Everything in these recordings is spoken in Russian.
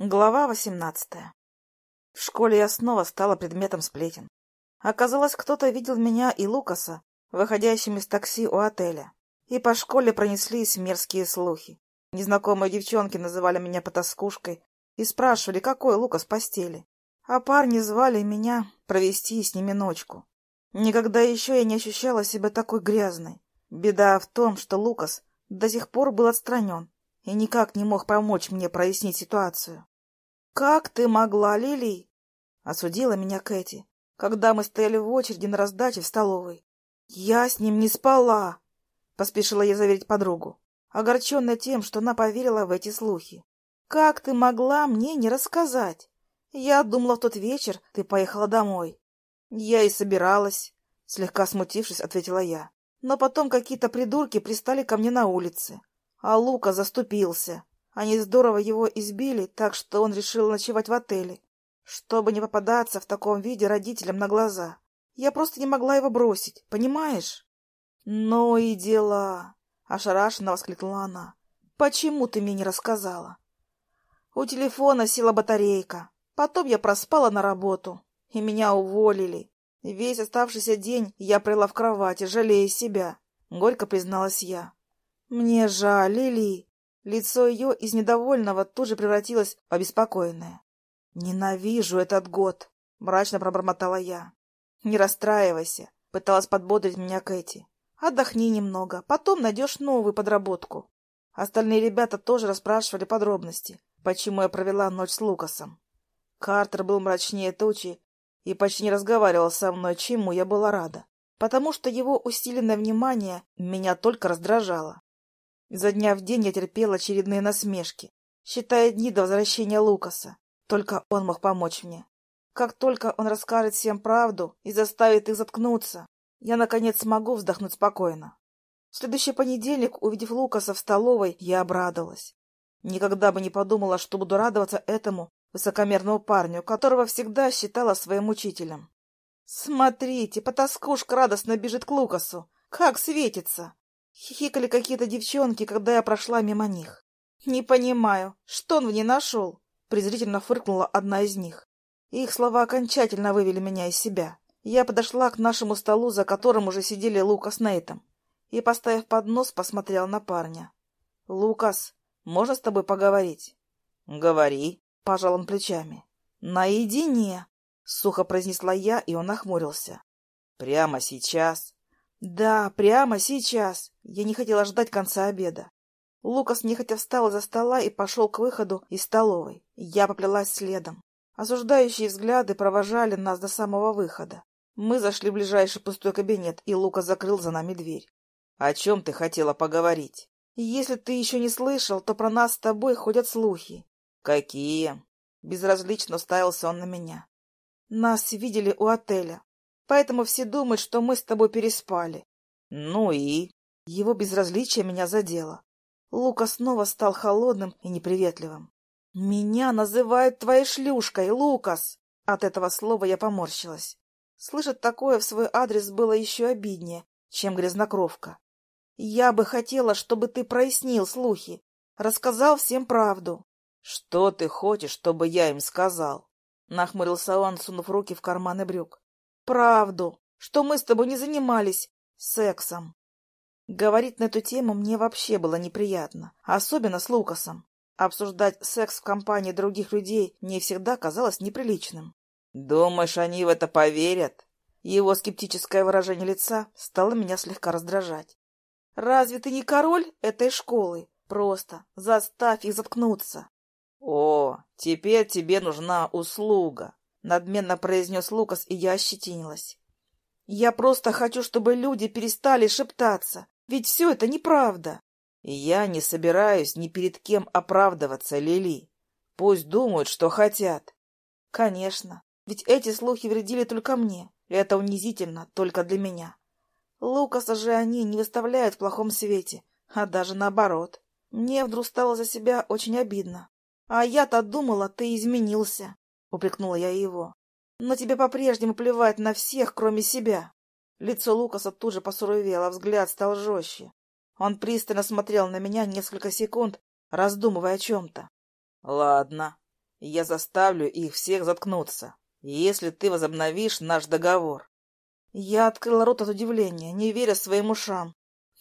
Глава восемнадцатая. В школе я снова стала предметом сплетен. Оказалось, кто-то видел меня и Лукаса, выходящим из такси у отеля. И по школе пронеслись мерзкие слухи. Незнакомые девчонки называли меня потаскушкой и спрашивали, какой Лукас в постели. А парни звали меня провести с ними ночку. Никогда еще я не ощущала себя такой грязной. Беда в том, что Лукас до сих пор был отстранен и никак не мог помочь мне прояснить ситуацию. «Как ты могла, Лили?» — осудила меня Кэти, когда мы стояли в очереди на раздаче в столовой. «Я с ним не спала!» — поспешила я заверить подругу, огорченная тем, что она поверила в эти слухи. «Как ты могла мне не рассказать? Я думала, в тот вечер ты поехала домой». «Я и собиралась», — слегка смутившись, ответила я. «Но потом какие-то придурки пристали ко мне на улице, а Лука заступился. Они здорово его избили, так что он решил ночевать в отеле, чтобы не попадаться в таком виде родителям на глаза. Я просто не могла его бросить, понимаешь? — Ну и дела! — ошарашенно воскликнула она. — Почему ты мне не рассказала? У телефона села батарейка. Потом я проспала на работу, и меня уволили. Весь оставшийся день я прила в кровати, жалея себя. Горько призналась я. — Мне жаль, Лили. Лицо ее из недовольного тут же превратилось в обеспокоенное. «Ненавижу этот год!» — мрачно пробормотала я. «Не расстраивайся!» — пыталась подбодрить меня Кэти. «Отдохни немного, потом найдешь новую подработку». Остальные ребята тоже расспрашивали подробности, почему я провела ночь с Лукасом. Картер был мрачнее тучи и почти не разговаривал со мной, чему я была рада, потому что его усиленное внимание меня только раздражало. Изо дня в день я терпела очередные насмешки, считая дни до возвращения Лукаса. Только он мог помочь мне. Как только он расскажет всем правду и заставит их заткнуться, я, наконец, смогу вздохнуть спокойно. В следующий понедельник, увидев Лукаса в столовой, я обрадовалась. Никогда бы не подумала, что буду радоваться этому высокомерному парню, которого всегда считала своим учителем. «Смотрите, потаскушка радостно бежит к Лукасу! Как светится!» Хихикали какие-то девчонки, когда я прошла мимо них. «Не понимаю, что он в ней нашел?» Презрительно фыркнула одна из них. Их слова окончательно вывели меня из себя. Я подошла к нашему столу, за которым уже сидели Лукас с Нейтом, и, поставив поднос, посмотрела на парня. «Лукас, можно с тобой поговорить?» «Говори», — пожал он плечами. «Наедине», — сухо произнесла я, и он нахмурился. «Прямо сейчас?» Да, прямо сейчас. Я не хотела ждать конца обеда. Лукас нехотя встал из-за стола и пошел к выходу из столовой. Я поплелась следом. Осуждающие взгляды провожали нас до самого выхода. Мы зашли в ближайший пустой кабинет, и Лукас закрыл за нами дверь. — О чем ты хотела поговорить? — Если ты еще не слышал, то про нас с тобой ходят слухи. — Какие? Безразлично уставился он на меня. Нас видели у отеля. Поэтому все думают, что мы с тобой переспали. Ну и? Его безразличие меня задело. Лука снова стал холодным и неприветливым. «Меня называют твоей шлюшкой, Лукас!» От этого слова я поморщилась. Слышать такое в свой адрес было еще обиднее, чем грязнокровка. «Я бы хотела, чтобы ты прояснил слухи, рассказал всем правду». «Что ты хочешь, чтобы я им сказал?» Нахмурился он, сунув руки в карманы брюк правду, что мы с тобой не занимались сексом. Говорить на эту тему мне вообще было неприятно, особенно с Лукасом. Обсуждать секс в компании других людей мне всегда казалось неприличным. «Думаешь, они в это поверят?» Его скептическое выражение лица стало меня слегка раздражать. «Разве ты не король этой школы? Просто заставь их заткнуться!» «О, теперь тебе нужна услуга!» — надменно произнес Лукас, и я ощетинилась. «Я просто хочу, чтобы люди перестали шептаться, ведь все это неправда». «Я не собираюсь ни перед кем оправдываться, Лили. Пусть думают, что хотят». «Конечно, ведь эти слухи вредили только мне, и это унизительно только для меня. Лукаса же они не выставляют в плохом свете, а даже наоборот. Мне вдруг стало за себя очень обидно. А я-то думала, ты изменился. — упрекнула я его. «Но тебе по-прежнему плевать на всех, кроме себя». Лицо Лукаса тут же посуровело, взгляд стал жестче. Он пристально смотрел на меня несколько секунд, раздумывая о чем-то. «Ладно, Я заставлю их всех заткнуться, если ты возобновишь наш договор. Я открыла рот от удивления, не веря своим ушам.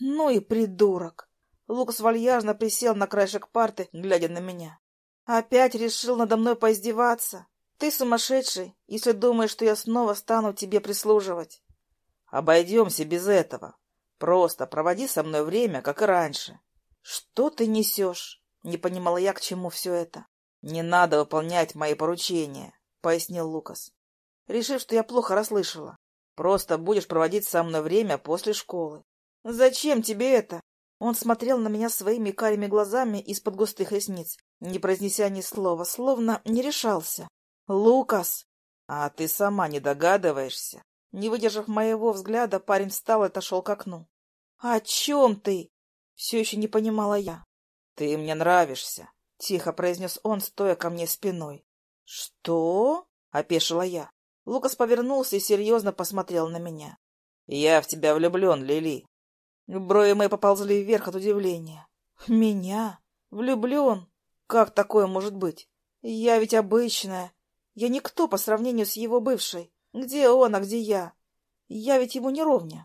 Ну и придурок. Лукас вальяжно присел на краешек парты, глядя на меня. Опять решил надо мной поиздеваться. Ты сумасшедший, если думаешь, что я снова стану тебе прислуживать. Обойдемся без этого. Просто проводи со мной время, как и раньше. Что ты несешь? Не понимала я, к чему все это. Не надо выполнять мои поручения, пояснил Лукас, решив, что я плохо расслышала. Просто будешь проводить со мной время после школы. Зачем тебе это? Он смотрел на меня своими карими глазами из-под густых ресниц, не произнеся ни слова, словно не решался. «Лукас!» «А ты сама не догадываешься?» Не выдержав моего взгляда, парень встал и отошел к окну. «О чем ты?» Все еще не понимала я. «Ты мне нравишься», — тихо произнес он, стоя ко мне спиной. «Что?» — опешила я. Лукас повернулся и серьезно посмотрел на меня. «Я в тебя влюблен, Лили». Брови мои поползли вверх от удивления. «Меня? Влюблен? Как такое может быть? Я ведь обычная. Я никто по сравнению с его бывшей. Где он, а где я? Я ведь ему не ровня».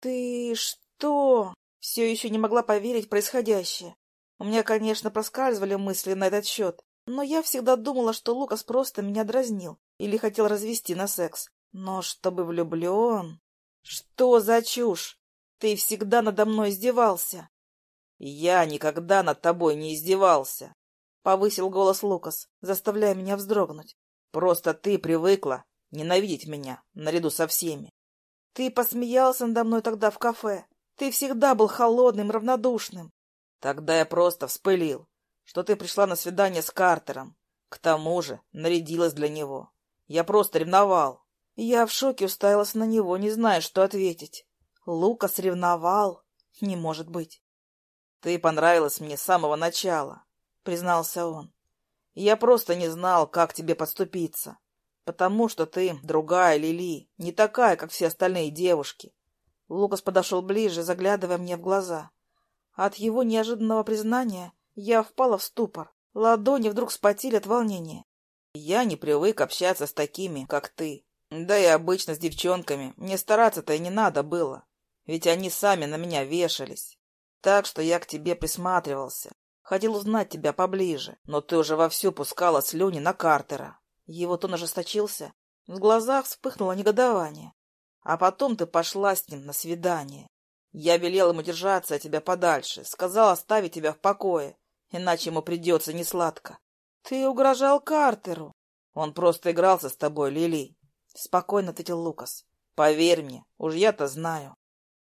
«Ты что?» Все еще не могла поверить в происходящее. У меня, конечно, проскальзывали мысли на этот счет, но я всегда думала, что Лукас просто меня дразнил или хотел развести на секс. Но чтобы влюблен... Что за чушь? Ты всегда надо мной издевался. Я никогда над тобой не издевался. Повысил голос Лукас, заставляя меня вздрогнуть. Просто ты привыкла ненавидеть меня наряду со всеми. Ты посмеялся надо мной тогда в кафе. Ты всегда был холодным, равнодушным. Тогда я просто вспылил, что ты пришла на свидание с Картером. К тому же нарядилась для него. Я просто ревновал. Я в шоке уставилась на него, не зная, что ответить. Лукас ревновал? Не может быть. Ты понравилась мне с самого начала, признался он. Я просто не знал, как тебе подступиться. Потому что ты другая Лили, не такая, как все остальные девушки. Лукас подошел ближе, заглядывая мне в глаза. От его неожиданного признания я впала в ступор. Ладони вдруг вспотели от волнения. Я не привык общаться с такими, как ты. Да и обычно с девчонками мне стараться-то и не надо было. Ведь они сами на меня вешались. Так что я к тебе присматривался. Хотел узнать тебя поближе, но ты уже вовсю пускала слюни на Картера. Его тон ожесточился. В глазах вспыхнуло негодование. А потом ты пошла с ним на свидание. Я велел ему держаться от тебя подальше, сказал оставить тебя в покое, иначе ему придется несладко. Ты угрожал Картеру. Он просто игрался с тобой, Лили. Спокойно ответил Лукас. Поверь мне, уж я-то знаю.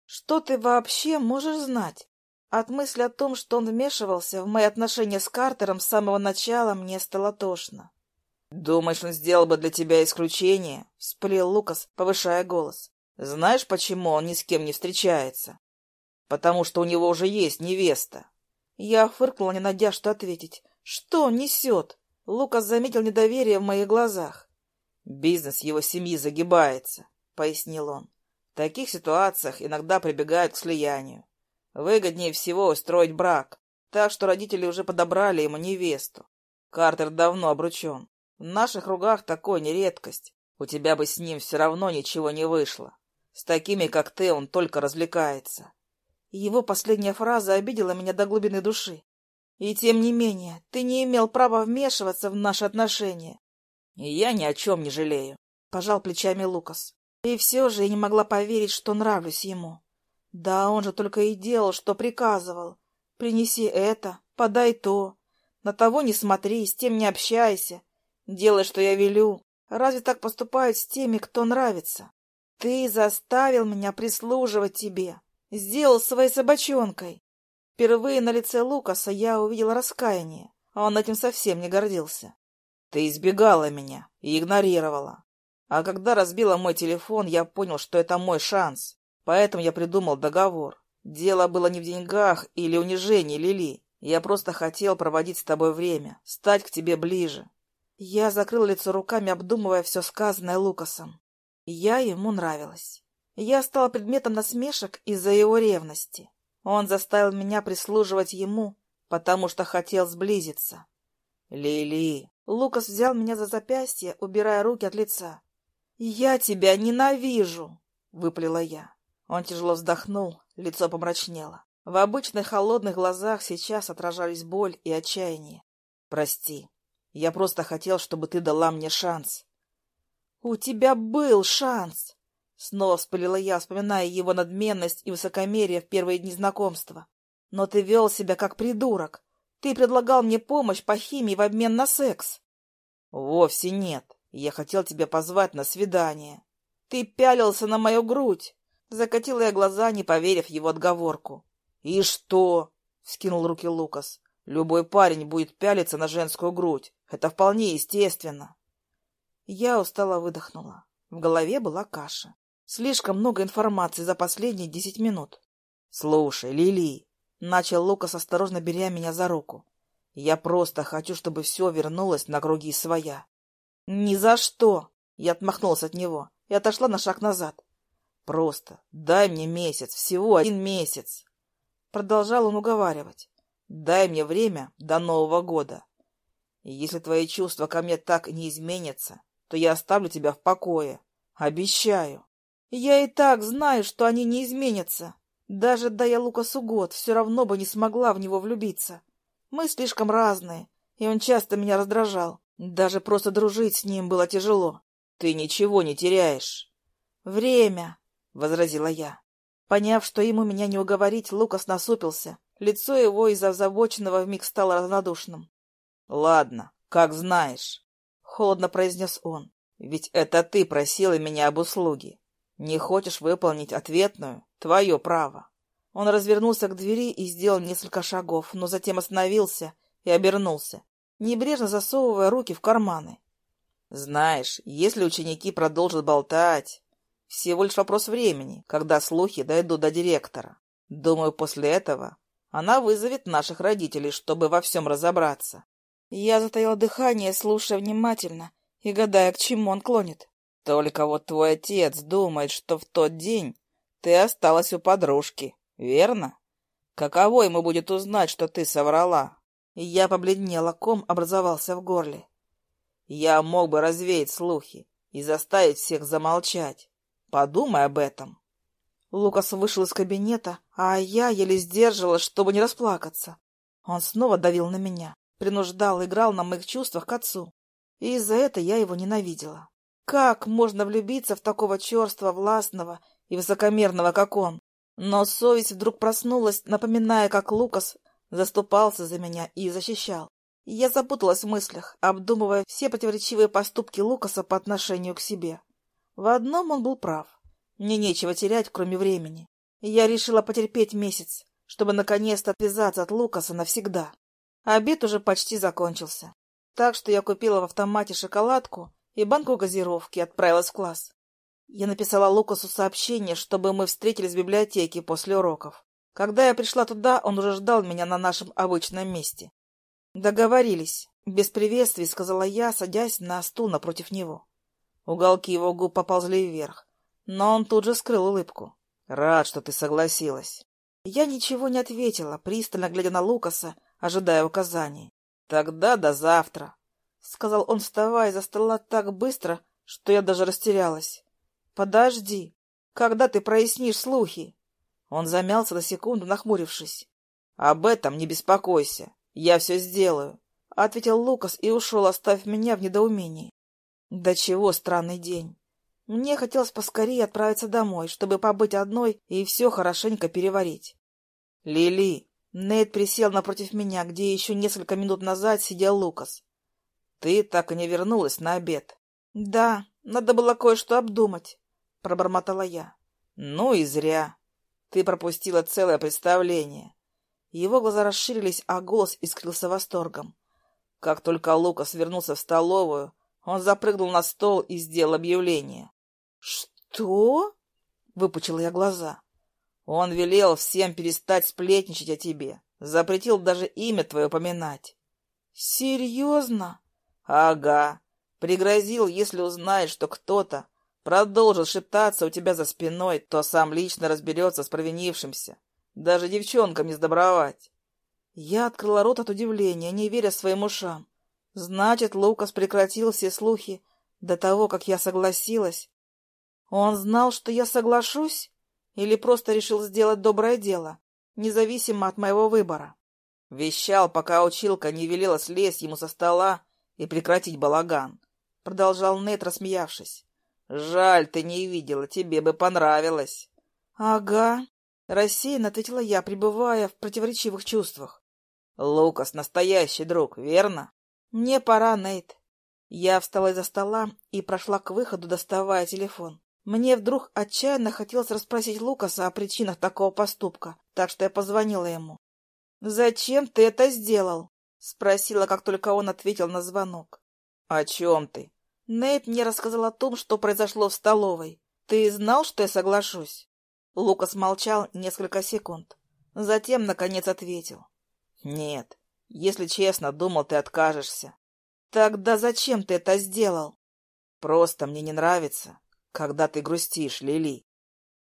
Что ты вообще можешь знать? От мысли о том, что он вмешивался в мои отношения с Картером с самого начала, мне стало тошно. «Думаешь, он сделал бы для тебя исключение?» — всплел Лукас, повышая голос. «Знаешь, почему он ни с кем не встречается? Потому что у него уже есть невеста». Я фыркнула, не найдя, что ответить. «Что он несет?» Лукас заметил недоверие в моих глазах. «Бизнес его семьи загибается», — пояснил он. «В таких ситуациях иногда прибегают к слиянию. Выгоднее всего устроить брак, так что родители уже подобрали ему невесту. Картер давно обручен. В наших кругах такой не редкость. У тебя бы с ним все равно ничего не вышло. С такими, как ты, он только развлекается. Его последняя фраза обидела меня до глубины души. И тем не менее, ты не имел права вмешиваться в наши отношения. И я ни о чем не жалею, — пожал плечами Лукас. И все же я не могла поверить, что нравлюсь ему. Да, он же только и делал, что приказывал. Принеси это, подай то. На того не смотри, с тем не общайся. Делай, что я велю. Разве так поступают с теми, кто нравится? Ты заставил меня прислуживать тебе. Сделал своей собачонкой. Впервые на лице Лукаса я увидела раскаяние, а он этим совсем не гордился. Ты избегала меня и игнорировала. А когда разбила мой телефон, я понял, что это мой шанс. Поэтому я придумал договор. Дело было не в деньгах или унижении Лили. Я просто хотел проводить с тобой время, стать к тебе ближе. Я закрыл лицо руками, обдумывая все сказанное Лукасом. Я ему нравилась. Я стала предметом насмешек из-за его ревности. Он заставил меня прислуживать ему, потому что хотел сблизиться. — Лили, Лукас взял меня за запястье, убирая руки от лица. «Я тебя ненавижу!» — выплела я. Он тяжело вздохнул, лицо помрачнело. В обычных холодных глазах сейчас отражались боль и отчаяние. «Прости, я просто хотел, чтобы ты дала мне шанс». «У тебя был шанс!» Снова вспылила я, вспоминая его надменность и высокомерие в первые дни знакомства. «Но ты вел себя как придурок. Ты предлагал мне помощь по химии в обмен на секс». «Вовсе нет. Я хотел тебя позвать на свидание. Ты пялился на мою грудь. Закатила я глаза, не поверив его отговорку. И что? Скинул руки Лукас. Любой парень будет пялиться на женскую грудь. Это вполне естественно. Я устало выдохнула. В голове была каша. Слишком много информации за последние десять минут. Слушай, Лили, начал Лукас, осторожно беря меня за руку. Я просто хочу, чтобы все вернулось на круги своя. «Ни за что!» Я отмахнулась от него и отошла на шаг назад. «Просто дай мне месяц, всего один месяц!» Продолжал он уговаривать. «Дай мне время до Нового года. И если твои чувства ко мне так не изменятся, то я оставлю тебя в покое. Обещаю!» «Я и так знаю, что они не изменятся. Даже дая Лукасу год, все равно бы не смогла в него влюбиться. Мы слишком разные, и он часто меня раздражал. Даже просто дружить с ним было тяжело. Ты ничего не теряешь. Время, — возразила я. Поняв, что ему меня не уговорить, Лукас насупился. Лицо его из-за озабоченного вмиг стало равнодушным. — Ладно, как знаешь, — холодно произнес он. — Ведь это ты просила меня об услуге. Не хочешь выполнить ответную? Твое право. Он развернулся к двери и сделал несколько шагов, но затем остановился и обернулся небрежно засовывая руки в карманы. Знаешь, если ученики продолжат болтать, всего лишь вопрос времени, когда слухи дойдут до директора. Думаю, после этого она вызовет наших родителей, чтобы во всем разобраться. Я затаила дыхание, слушая внимательно и гадая, к чему он клонит. Только вот твой отец думает, что в тот день ты осталась у подружки, верно? Каково ему будет узнать, что ты соврала? Я побледнела, ком образовался в горле. Я мог бы развеять слухи и заставить всех замолчать. Подумай об этом. Лукас вышел из кабинета, а я еле сдерживала, чтобы не расплакаться. Он снова давил на меня, принуждал, играл на моих чувствах к отцу. И из-за этого я его ненавидела. Как можно влюбиться в такого черства, властного и высокомерного, как он? Но совесть вдруг проснулась, напоминая, как Лукас заступался за меня и защищал. Я запуталась в мыслях, обдумывая все противоречивые поступки Лукаса по отношению к себе. В одном он был прав. Мне нечего терять, кроме времени. Я решила потерпеть месяц, чтобы наконец-то отвязаться от Лукаса навсегда. Обед уже почти закончился. Так что я купила в автомате шоколадку и банку газировки и отправилась в класс. Я написала Лукасу сообщение, чтобы мы встретились в библиотеке после уроков. Когда я пришла туда, он уже ждал меня на нашем обычном месте. «Договорились», — без приветствий сказала я, садясь на стул напротив него. Уголки его губ поползли вверх, но он тут же скрыл улыбку. «Рад, что ты согласилась». Я ничего не ответила, пристально глядя на Лукаса, ожидая указаний. «Тогда до завтра», — сказал он, вставая за стола так быстро, что я даже растерялась. «Подожди, когда ты прояснишь слухи?» Он замялся на секунду, нахмурившись. — Об этом не беспокойся. Я все сделаю, — ответил Лукас и ушел, оставив меня в недоумении. Да чего странный день. Мне хотелось поскорее отправиться домой, чтобы побыть одной и все хорошенько переварить. — Лили! Нейт присел напротив меня, где еще несколько минут назад сидел Лукас. — Ты так и не вернулась на обед. — Да, надо было кое-что обдумать, — пробормотала я. — Ну и зря. Ты пропустила целое представление. Его глаза расширились, а голос искрился восторгом. Как только Лукас вернулся в столовую, он запрыгнул на стол и сделал объявление. «Что?» — выпучила я глаза. «Он велел всем перестать сплетничать о тебе. Запретил даже имя твое поминать». «Серьезно?» «Ага. Пригрозил, если узнает, что кто-то продолжит шептаться у тебя за спиной, то сам лично разберется с провинившимся. Даже девчонкам не сдобровать. Я открыла рот от удивления, не веря своим ушам. Значит, Лукас прекратил все слухи до того, как я согласилась. Он знал, что я соглашусь? Или просто решил сделать доброе дело, независимо от моего выбора? Вещал, пока училка не велела слезть ему со стола и прекратить балаган. Продолжал Нейт, рассмеявшись. «Жаль, ты не видела, тебе бы понравилось». «Ага», — рассеянно ответила я, пребывая в противоречивых чувствах. «Лукас настоящий друг, верно?» «Мне пора, Нейт». Я встала из-за стола и прошла к выходу, доставая телефон. Мне вдруг отчаянно хотелось расспросить Лукаса о причинах такого поступка, так что я позвонила ему. «Зачем ты это сделал?» — спросила, как только он ответил на звонок. «О чем ты?» Нейт мне рассказал о том, что произошло в столовой. Ты знал, что я соглашусь? Лукас молчал несколько секунд. Затем, наконец, ответил. Нет, если честно, думал, ты откажешься. Тогда зачем ты это сделал? Просто мне не нравится, когда ты грустишь, Лили.